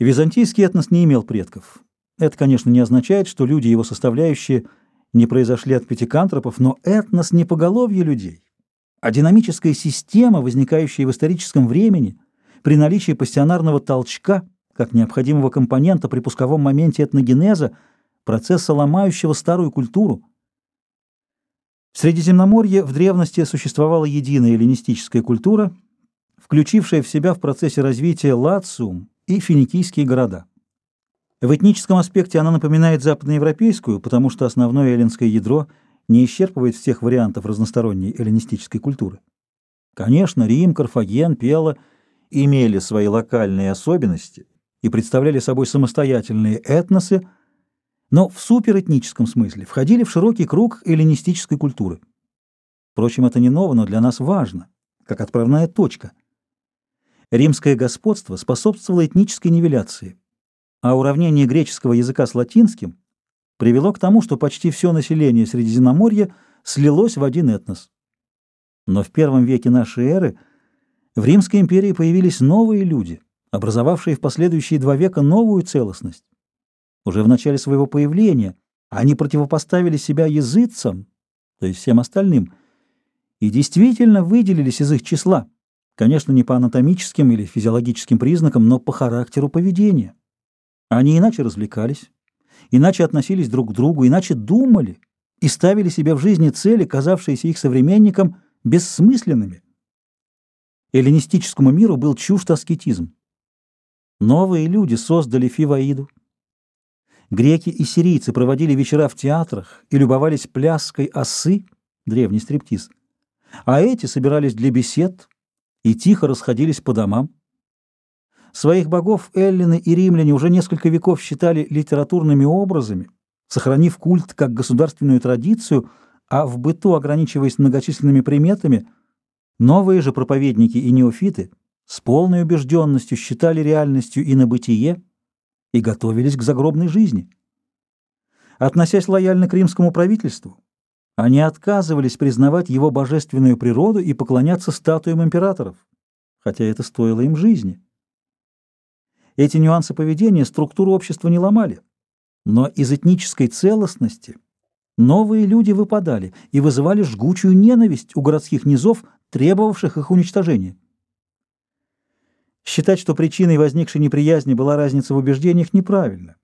Византийский этнос не имел предков. Это, конечно, не означает, что люди, его составляющие, не произошли от пятикантропов, но этнос не поголовье людей, а динамическая система, возникающая в историческом времени при наличии пассионарного толчка, как необходимого компонента при пусковом моменте этногенеза, процесса, ломающего старую культуру. В Средиземноморье в древности существовала единая эллинистическая культура, включившая в себя в процессе развития лациум, и финикийские города. В этническом аспекте она напоминает западноевропейскую, потому что основное эллинское ядро не исчерпывает всех вариантов разносторонней эллинистической культуры. Конечно, Рим, Карфаген, Пела имели свои локальные особенности и представляли собой самостоятельные этносы, но в суперэтническом смысле входили в широкий круг эллинистической культуры. Впрочем, это не ново, но для нас важно, как отправная точка – римское господство способствовало этнической нивеляции, а уравнение греческого языка с латинским привело к тому, что почти все население Средиземноморья слилось в один этнос. Но в первом веке нашей эры в Римской империи появились новые люди, образовавшие в последующие два века новую целостность. Уже в начале своего появления они противопоставили себя языцам, то есть всем остальным, и действительно выделились из их числа. Конечно, не по анатомическим или физиологическим признакам, но по характеру поведения. Они иначе развлекались, иначе относились друг к другу, иначе думали и ставили себе в жизни цели, казавшиеся их современникам бессмысленными. Эллинистическому миру был чужд аскетизм. Новые люди создали фиваиду. Греки и сирийцы проводили вечера в театрах и любовались пляской осы, древний стриптиз, а эти собирались для бесед, и тихо расходились по домам. Своих богов эллины и римляне уже несколько веков считали литературными образами, сохранив культ как государственную традицию, а в быту ограничиваясь многочисленными приметами, новые же проповедники и неофиты с полной убежденностью считали реальностью и на бытие и готовились к загробной жизни. Относясь лояльно к римскому правительству, они отказывались признавать его божественную природу и поклоняться статуям императоров, хотя это стоило им жизни. Эти нюансы поведения структуру общества не ломали, но из этнической целостности новые люди выпадали и вызывали жгучую ненависть у городских низов, требовавших их уничтожения. Считать, что причиной возникшей неприязни была разница в убеждениях, неправильно,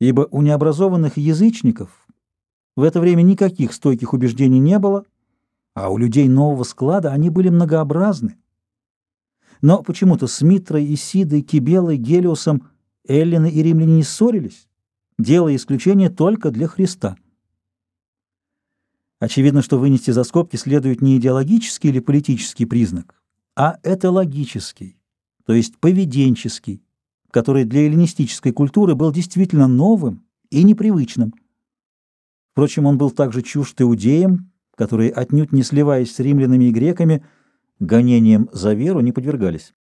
ибо у необразованных язычников в это время никаких стойких убеждений не было, а у людей нового склада они были многообразны. Но почему-то с Митрой, Исидой, Кибелой, Гелиосом эллины и римляне не ссорились, делая исключение только для Христа. Очевидно, что вынести за скобки следует не идеологический или политический признак, а этологический, то есть поведенческий, который для эллинистической культуры был действительно новым и непривычным. Впрочем, он был также чужд иудеям, которые, отнюдь не сливаясь с римлянами и греками, гонением за веру не подвергались.